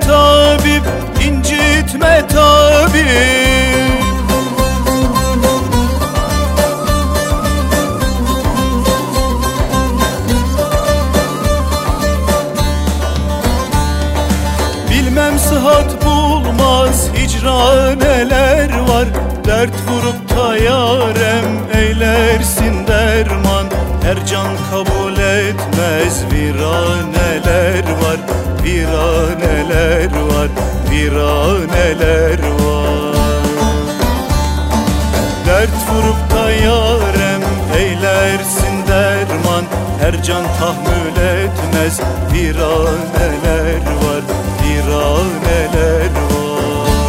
tabip incitme tabip. Bilmem sıhhat bulmaz hicra neler var? Dert vurup da yarem eylersin derman. Her can kabul etmez viraneler var Viraneler var, viraneler var. Dert vurup da yarem eylersin derman Her can tahammül etmez. Viraneler var Viraneler var.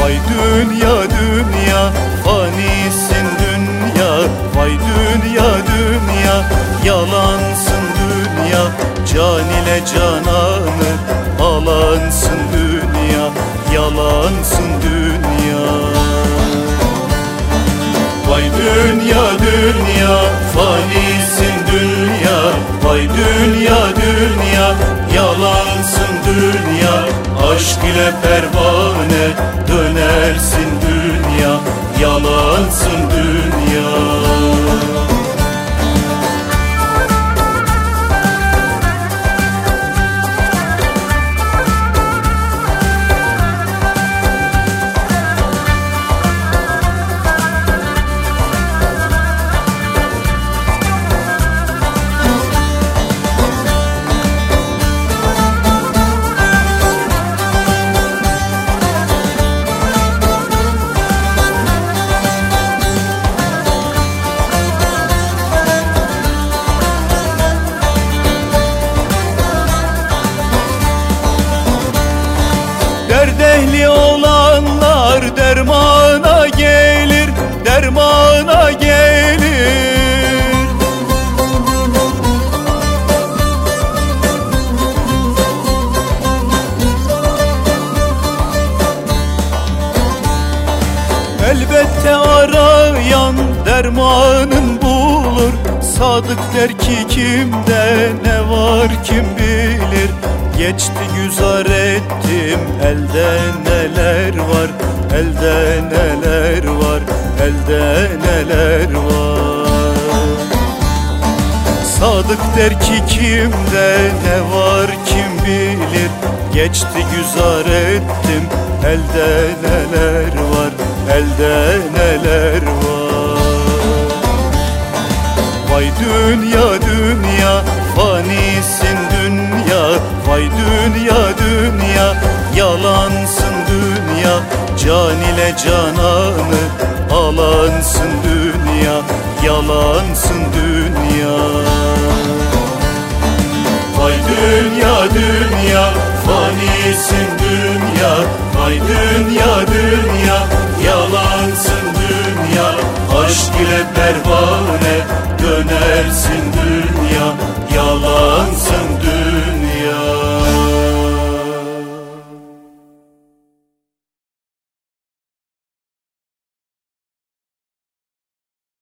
Vay dünya dünya fanisin dünya. Vay dünya dünya yalansın dünya Can ile cananı alansın dünya Yalansın dünya. Vay dünya dünya fanisin dünya. Vay dünya dünya yalansın dünya. Aşk ile pervane dönersin dünya Yalansın ehli olanlar dermana gelir, dermana gelir. Elbette arayan dermanın bulur Sadık der ki kimde ne var kim bilir Geçti güzar ettim elde neler var? Elde neler var? Elde neler var? Sadık der ki kimde ne var? Kim bilir? Geçti güzar ettim elde neler var? Elde neler var? Vay dünya dünya dünya dünya. Yalansın dünya. Can ile cananı alansın dünya. Yalansın dünya. Vay dünya dünya. Fanisin dünya. Vay dünya dünya. Yalansın dünya. Aşk ile pervane dönersin dünya. Yalan